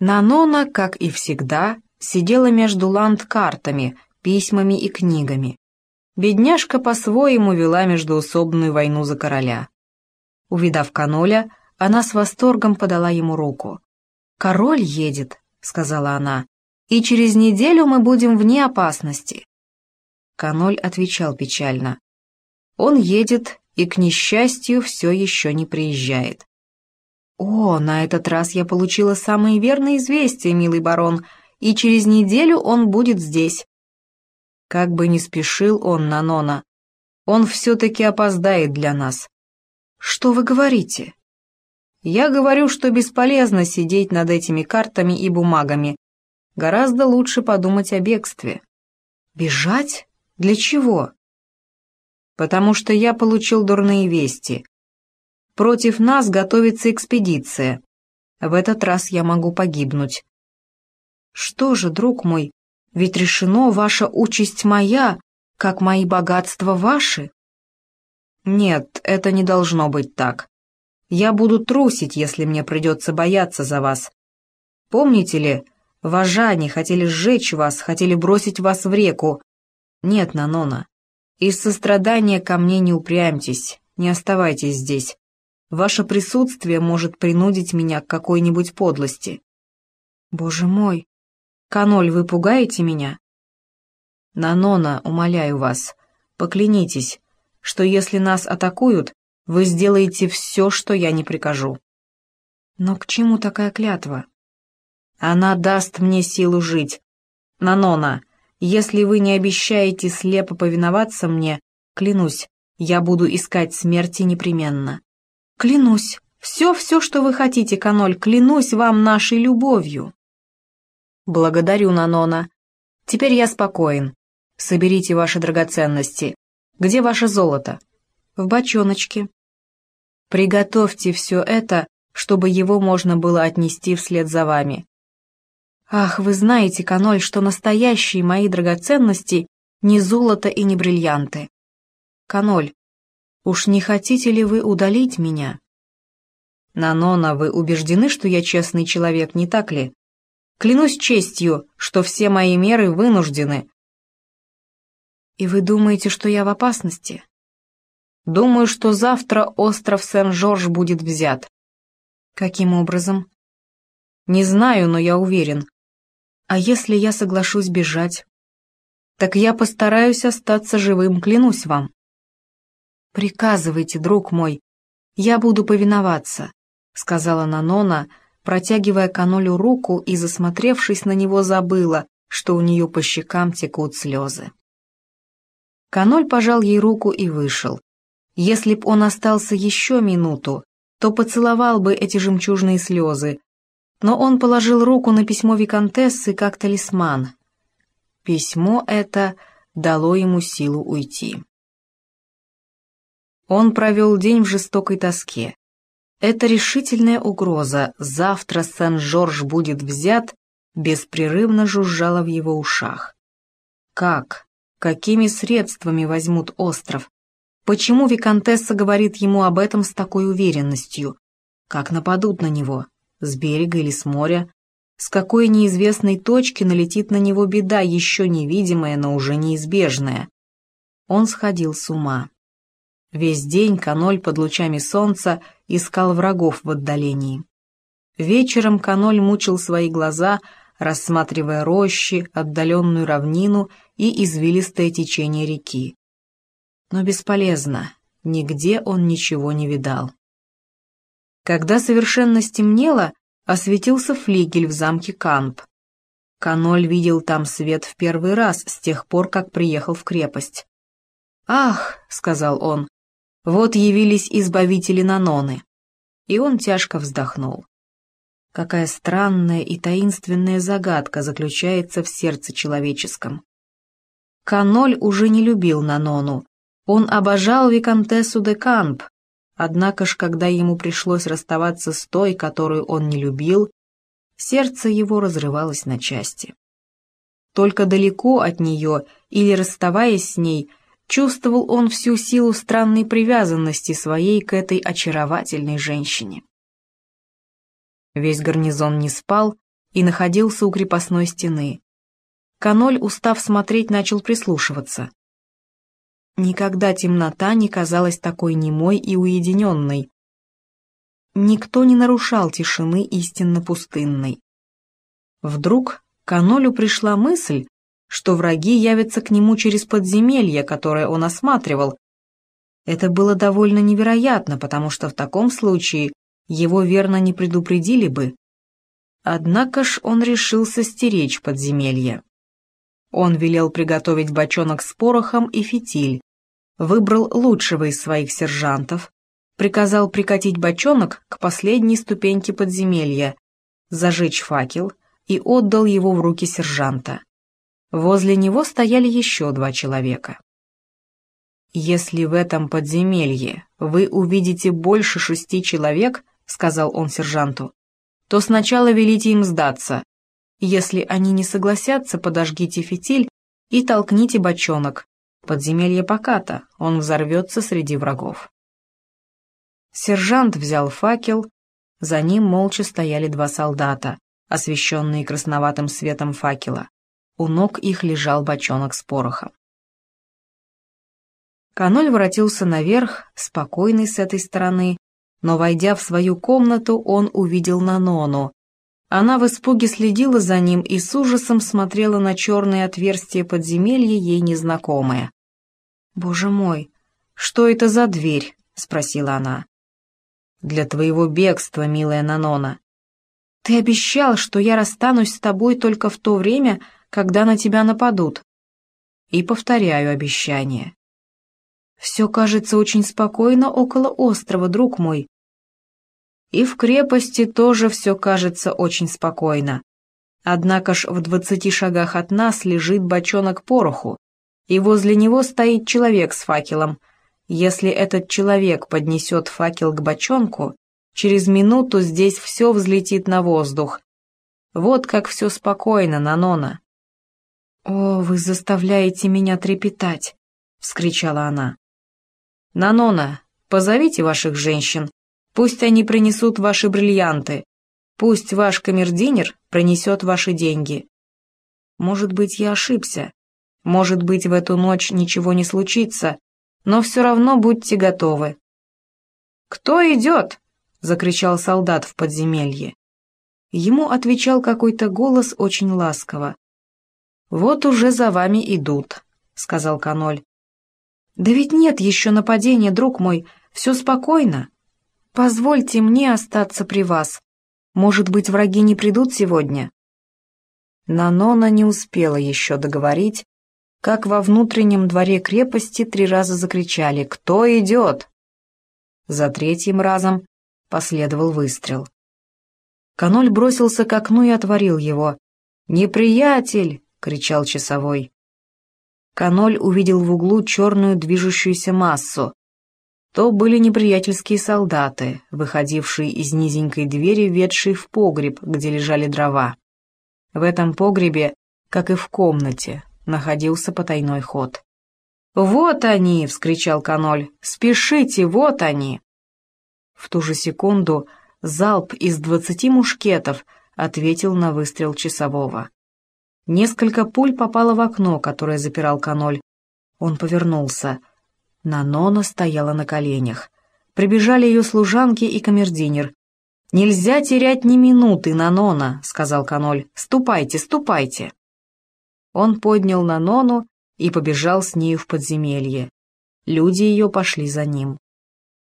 Нанона, как и всегда, сидела между ландкартами, письмами и книгами. Бедняжка по-своему вела междуусобную войну за короля. Увидав Каноля, она с восторгом подала ему руку. «Король едет», — сказала она, — «и через неделю мы будем вне опасности». Каноль отвечал печально. «Он едет и, к несчастью, все еще не приезжает». «О, на этот раз я получила самые верные известия, милый барон, и через неделю он будет здесь». Как бы ни спешил он на Нона, он все-таки опоздает для нас. «Что вы говорите?» Я говорю, что бесполезно сидеть над этими картами и бумагами. Гораздо лучше подумать о бегстве. Бежать? Для чего? Потому что я получил дурные вести. Против нас готовится экспедиция. В этот раз я могу погибнуть. Что же, друг мой, ведь решено, ваша участь моя, как мои богатства ваши. Нет, это не должно быть так. Я буду трусить, если мне придется бояться за вас. Помните ли, вожане хотели сжечь вас, хотели бросить вас в реку. Нет, Нанона, из сострадания ко мне не упрямьтесь, не оставайтесь здесь. Ваше присутствие может принудить меня к какой-нибудь подлости. Боже мой, Каноль, вы пугаете меня? Нанона, умоляю вас, поклянитесь, что если нас атакуют, вы сделаете все, что я не прикажу. Но к чему такая клятва? Она даст мне силу жить. Нанона, если вы не обещаете слепо повиноваться мне, клянусь, я буду искать смерти непременно. Клянусь, все-все, что вы хотите, Каноль, клянусь вам нашей любовью. Благодарю, Нанона. Теперь я спокоен. Соберите ваши драгоценности. Где ваше золото? В бочоночке. Приготовьте все это, чтобы его можно было отнести вслед за вами. Ах, вы знаете, Каноль, что настоящие мои драгоценности не золото и не бриллианты. Каноль, уж не хотите ли вы удалить меня? Нанона, вы убеждены, что я честный человек, не так ли? Клянусь честью, что все мои меры вынуждены. И вы думаете, что я в опасности? Думаю, что завтра остров Сен-Жорж будет взят. Каким образом? Не знаю, но я уверен. А если я соглашусь бежать? Так я постараюсь остаться живым, клянусь вам. Приказывайте, друг мой, я буду повиноваться, сказала Нанона, протягивая Канолю руку и, засмотревшись на него, забыла, что у нее по щекам текут слезы. Каноль пожал ей руку и вышел. Если б он остался еще минуту, то поцеловал бы эти жемчужные слезы, но он положил руку на письмо Викантессы как талисман. Письмо это дало ему силу уйти. Он провел день в жестокой тоске. Эта решительная угроза «завтра Сен-Жорж будет взят» беспрерывно жужжала в его ушах. Как, какими средствами возьмут остров, Почему Викантесса говорит ему об этом с такой уверенностью? Как нападут на него? С берега или с моря? С какой неизвестной точки налетит на него беда, еще невидимая, но уже неизбежная? Он сходил с ума. Весь день Каноль под лучами солнца искал врагов в отдалении. Вечером Каноль мучил свои глаза, рассматривая рощи, отдаленную равнину и извилистое течение реки но бесполезно, нигде он ничего не видал. Когда совершенно стемнело, осветился флигель в замке Камп. Каноль видел там свет в первый раз с тех пор, как приехал в крепость. «Ах», — сказал он, — «вот явились избавители Наноны». И он тяжко вздохнул. Какая странная и таинственная загадка заключается в сердце человеческом. Каноль уже не любил Нанону, он обожал виконтессу де Камп, однако ж, когда ему пришлось расставаться с той, которую он не любил, сердце его разрывалось на части. Только далеко от нее или расставаясь с ней, чувствовал он всю силу странной привязанности своей к этой очаровательной женщине. Весь гарнизон не спал, и находился у крепостной стены. Каноль, устав смотреть, начал прислушиваться. Никогда темнота не казалась такой немой и уединенной. Никто не нарушал тишины истинно пустынной. Вдруг Канолю пришла мысль, что враги явятся к нему через подземелье, которое он осматривал. Это было довольно невероятно, потому что в таком случае его верно не предупредили бы. Однако ж он решился стеречь подземелье. Он велел приготовить бочонок с порохом и фитиль, выбрал лучшего из своих сержантов, приказал прикатить бочонок к последней ступеньке подземелья, зажечь факел и отдал его в руки сержанта. Возле него стояли еще два человека. «Если в этом подземелье вы увидите больше шести человек», — сказал он сержанту, — «то сначала велите им сдаться. Если они не согласятся, подожгите фитиль и толкните бочонок. Подземелье поката, он взорвется среди врагов». Сержант взял факел, за ним молча стояли два солдата, освещенные красноватым светом факела. У ног их лежал бочонок с порохом. Каноль воротился наверх, спокойный с этой стороны, но, войдя в свою комнату, он увидел Нанону. Она в испуге следила за ним и с ужасом смотрела на черное отверстие подземелья, ей незнакомое. «Боже мой, что это за дверь?» — спросила она. «Для твоего бегства, милая Нанона. Ты обещал, что я расстанусь с тобой только в то время, когда на тебя нападут. И повторяю обещание. Все кажется очень спокойно около острова, друг мой. И в крепости тоже все кажется очень спокойно. Однако ж в двадцати шагах от нас лежит бочонок пороху, и возле него стоит человек с факелом. Если этот человек поднесет факел к бочонку, через минуту здесь все взлетит на воздух. Вот как все спокойно, Нанона. «О, вы заставляете меня трепетать!» — вскричала она. «Нанона, позовите ваших женщин, пусть они принесут ваши бриллианты, пусть ваш камердинер принесет ваши деньги. Может быть, я ошибся, может быть, в эту ночь ничего не случится, но все равно будьте готовы». «Кто идет?» — закричал солдат в подземелье. Ему отвечал какой-то голос очень ласково. «Вот уже за вами идут», — сказал Каноль. «Да ведь нет еще нападения, друг мой, все спокойно. Позвольте мне остаться при вас. Может быть, враги не придут сегодня?» Нанона не успела еще договорить, как во внутреннем дворе крепости три раза закричали «Кто идет?». За третьим разом последовал выстрел. Каноль бросился к окну и отворил его. «Неприятель!» — кричал часовой. Каноль увидел в углу черную движущуюся массу. То были неприятельские солдаты, выходившие из низенькой двери, ведшей в погреб, где лежали дрова. В этом погребе, как и в комнате, находился потайной ход. «Вот они!» — вскричал Каноль. «Спешите, вот они!» В ту же секунду залп из двадцати мушкетов ответил на выстрел часового. Несколько пуль попало в окно, которое запирал каноль. Он повернулся. Нанона стояла на коленях. Прибежали ее служанки и камердинер. «Нельзя терять ни минуты, Нанона», — сказал каноль. «Ступайте, ступайте». Он поднял Нанону и побежал с нею в подземелье. Люди ее пошли за ним.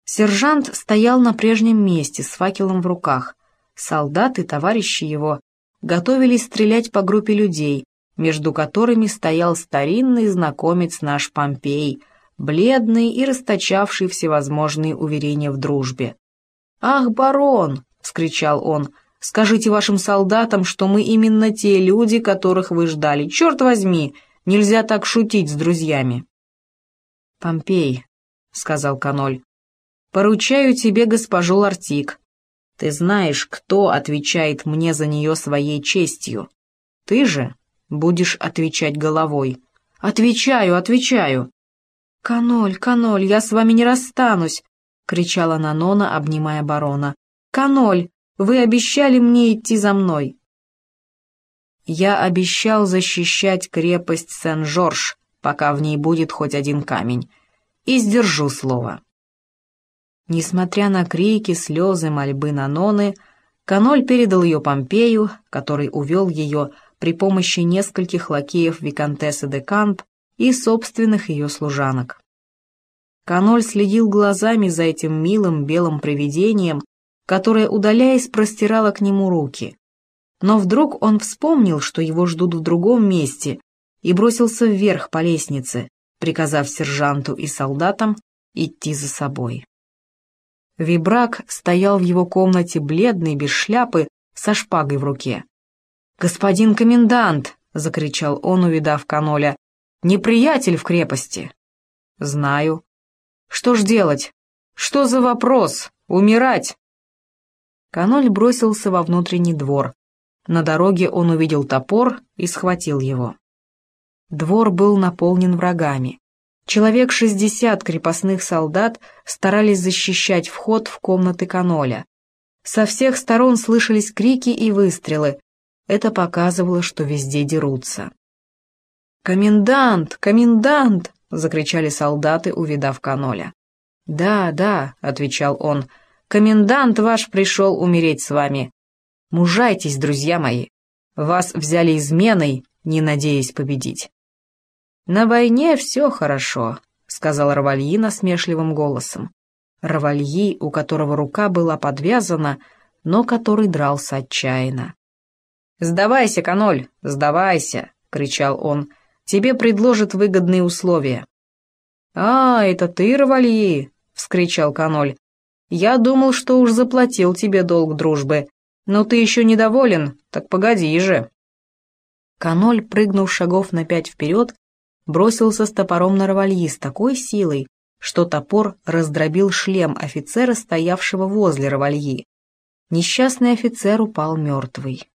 Сержант стоял на прежнем месте с факелом в руках. Солдаты, товарищи его, готовились стрелять по группе людей, между которыми стоял старинный знакомец наш Помпей, бледный и расточавший всевозможные уверения в дружбе. «Ах, барон!» — вскричал он. «Скажите вашим солдатам, что мы именно те люди, которых вы ждали. Черт возьми, нельзя так шутить с друзьями!» «Помпей», — сказал Каноль, — «поручаю тебе госпожу Лартик, ты знаешь, кто отвечает мне за нее своей честью. Ты же будешь отвечать головой. Отвечаю, отвечаю. «Каноль, Каноль, я с вами не расстанусь!» — кричала Нанона, обнимая барона. «Каноль, вы обещали мне идти за мной!» Я обещал защищать крепость Сен-Жорж, пока в ней будет хоть один камень, и сдержу слово. Несмотря на крики, слезы, мольбы Наноны, Каноль передал ее Помпею, который увел ее при помощи нескольких лакеев Викантессы де Камп и собственных ее служанок. Каноль следил глазами за этим милым белым привидением, которое, удаляясь, простирало к нему руки. Но вдруг он вспомнил, что его ждут в другом месте, и бросился вверх по лестнице, приказав сержанту и солдатам идти за собой. Вибрак стоял в его комнате бледный, без шляпы, со шпагой в руке. «Господин комендант!» — закричал он, увидав Каноля. «Неприятель в крепости!» «Знаю», что ж делать? Что за вопрос? Умирать?» Каноль бросился во внутренний двор. На дороге он увидел топор и схватил его. Двор был наполнен врагами. Человек шестьдесят крепостных солдат старались защищать вход в комнаты Каноля. Со всех сторон слышались крики и выстрелы. Это показывало, что везде дерутся. «Комендант! Комендант!» — закричали солдаты, увидав Каноля. «Да, да», — отвечал он, — «комендант ваш пришел умереть с вами. Мужайтесь, друзья мои. Вас взяли изменой, не надеясь победить». «На войне все хорошо», — сказал Равальи насмешливым голосом. Равальи, у которого рука была подвязана, но который дрался отчаянно. «Сдавайся, Каноль, сдавайся!» — кричал он тебе предложат выгодные условия». «А, это ты, Равальи!» — вскричал Каноль. «Я думал, что уж заплатил тебе долг дружбы, но ты еще недоволен, так погоди же». Каноль, прыгнув шагов на пять вперед, бросился с топором на Равальи с такой силой, что топор раздробил шлем офицера, стоявшего возле Равальи. Несчастный офицер упал мертвый.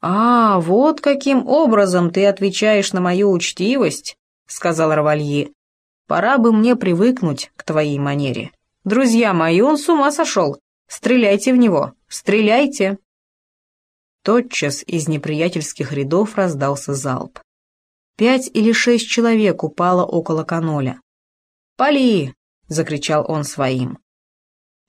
«А, вот каким образом ты отвечаешь на мою учтивость», — сказал Равальи. «Пора бы мне привыкнуть к твоей манере. Друзья мои, он с ума сошел. Стреляйте в него, стреляйте!» Тотчас из неприятельских рядов раздался залп. Пять или шесть человек упало около каноля. «Пали!» — закричал он своим.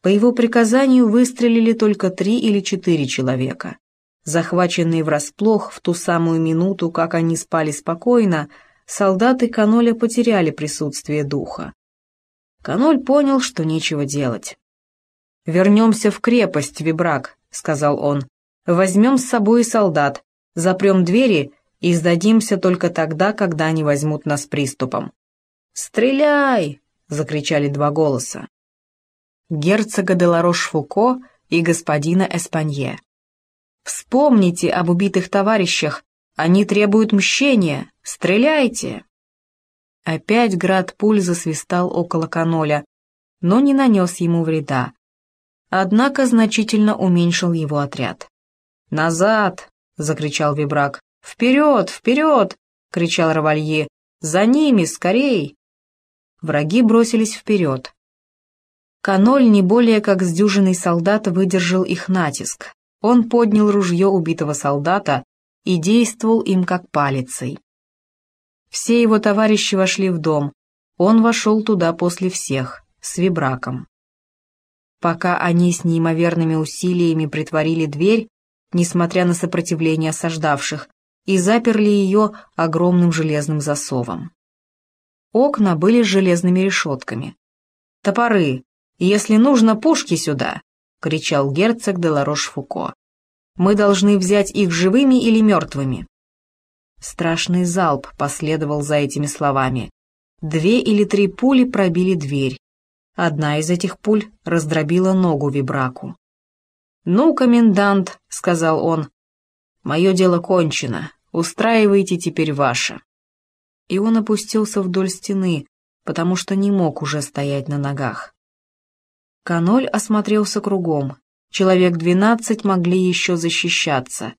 По его приказанию выстрелили только три или четыре человека. Захваченные врасплох в ту самую минуту, как они спали спокойно, солдаты Каноля потеряли присутствие духа. Каноль понял, что нечего делать. «Вернемся в крепость, Вибрак», — сказал он. «Возьмем с собой солдат, запрем двери и сдадимся только тогда, когда они возьмут нас приступом». «Стреляй!» — закричали два голоса. Герцога де Ларош-Фуко и господина Эспанье. Вспомните об убитых товарищах, они требуют мщения, стреляйте!» Опять град пуль засвистал около каноля, но не нанес ему вреда. Однако значительно уменьшил его отряд. «Назад!» — закричал Вибрак. «Вперед! Вперед!» — кричал Равалье. «За ними! Скорей!» Враги бросились вперед. Каноль не более как с солдат выдержал их натиск. Он поднял ружье убитого солдата и действовал им как палицей. Все его товарищи вошли в дом, он вошел туда после всех, с вибраком. Пока они с неимоверными усилиями притворили дверь, несмотря на сопротивление осаждавших, и заперли ее огромным железным засовом. Окна были с железными решетками. «Топоры! Если нужно, пушки сюда!» — кричал герцог де Ларош-Фуко. «Мы должны взять их живыми или мертвыми?» Страшный залп последовал за этими словами. Две или три пули пробили дверь. Одна из этих пуль раздробила ногу Вибраку. «Ну, комендант», — сказал он, — «мое дело кончено, устраивайте теперь ваше». И он опустился вдоль стены, потому что не мог уже стоять на ногах. Каноль осмотрелся кругом. Человек двенадцать могли еще защищаться.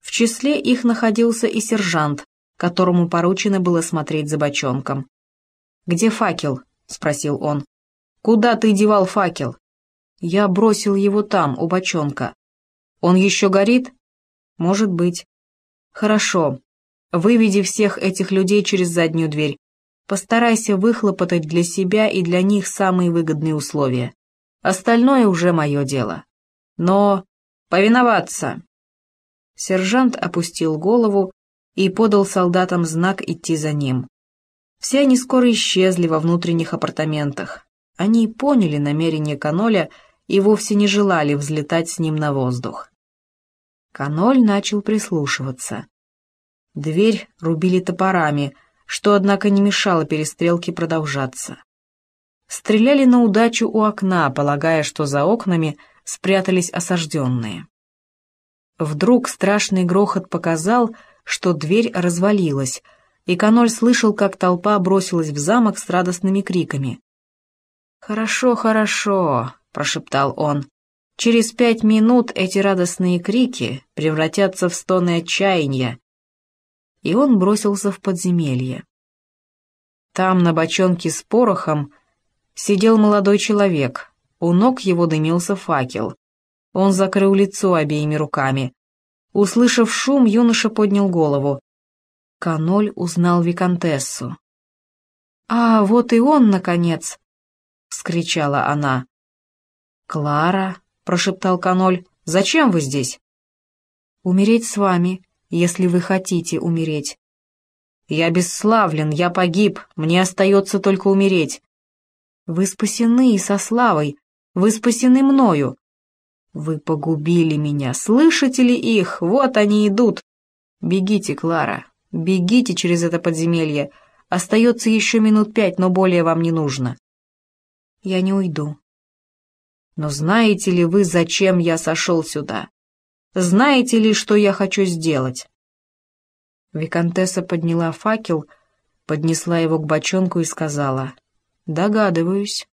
В числе их находился и сержант, которому поручено было смотреть за бочонком. «Где факел?» — спросил он. «Куда ты девал факел?» «Я бросил его там, у бочонка». «Он еще горит?» «Может быть». Хорошо. Выведи всех этих людей через заднюю дверь. Постарайся выхлопотать для себя и для них самые выгодные условия. Остальное уже мое дело. Но повиноваться!» Сержант опустил голову и подал солдатам знак идти за ним. Все они скоро исчезли во внутренних апартаментах. Они поняли намерение Каноля и вовсе не желали взлетать с ним на воздух. Каноль начал прислушиваться. Дверь рубили топорами, что, однако, не мешало перестрелке продолжаться. Стреляли на удачу у окна, полагая, что за окнами спрятались осажденные. Вдруг страшный грохот показал, что дверь развалилась, и Каноль слышал, как толпа бросилась в замок с радостными криками. «Хорошо, хорошо», — прошептал он. «Через пять минут эти радостные крики превратятся в стоны отчаяния». И он бросился в подземелье. Там, на бочонке с порохом, сидел молодой человек. У ног его дымился факел. Он закрыл лицо обеими руками. Услышав шум, юноша поднял голову. Каноль узнал виконтессу. «А, вот и он, наконец!» — вскричала она. «Клара», — прошептал Каноль, — «зачем вы здесь?» «Умереть с вами, если вы хотите умереть». «Я бесславлен, я погиб, мне остается только умереть». «Вы спасены и со славой, вы спасены мною». «Вы погубили меня, слышите ли их? Вот они идут!» «Бегите, Клара, бегите через это подземелье. Остается еще минут пять, но более вам не нужно». «Я не уйду». «Но знаете ли вы, зачем я сошел сюда? Знаете ли, что я хочу сделать?» Викантесса подняла факел, поднесла его к бочонку и сказала, «Догадываюсь».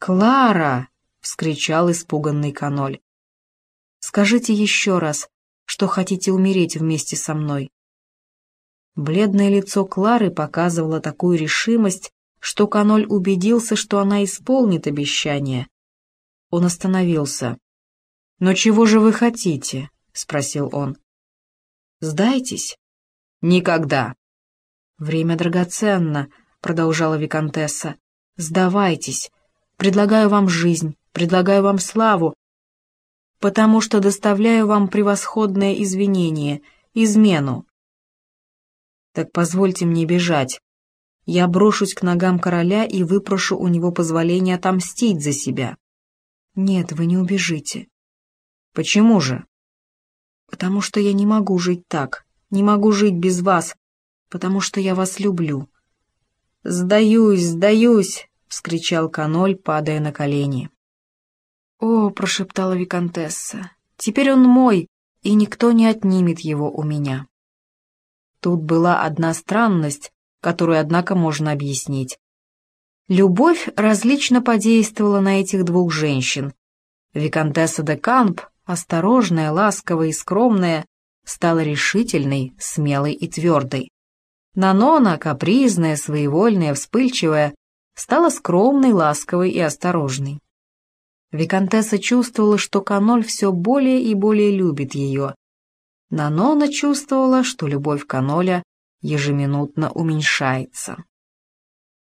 «Клара!» — вскричал испуганный каноль. «Скажите еще раз, что хотите умереть вместе со мной». Бледное лицо Клары показывало такую решимость, что каноль убедился, что она исполнит обещание. Он остановился. «Но чего же вы хотите?» — спросил он. «Сдайтесь?» «Никогда». «Время драгоценно», — продолжала Викантесса. «Сдавайтесь. Предлагаю вам жизнь, предлагаю вам славу, потому что доставляю вам превосходное извинение, измену. Так позвольте мне бежать. Я брошусь к ногам короля и выпрошу у него позволения отомстить за себя. Нет, вы не убежите. Почему же? Потому что я не могу жить так, не могу жить без вас, потому что я вас люблю. Сдаюсь, сдаюсь, — вскричал Каноль, падая на колени. «О!» — прошептала Викантесса. «Теперь он мой, и никто не отнимет его у меня». Тут была одна странность, которую, однако, можно объяснить. Любовь различно подействовала на этих двух женщин. Викантесса де Камп, осторожная, ласковая и скромная, стала решительной, смелой и твердой. Нанона, капризная, своевольная, вспыльчивая, стала скромной, ласковой и осторожной. Викантесса чувствовала, что Каноль все более и более любит ее. Нанона чувствовала, что любовь Каноля ежеминутно уменьшается.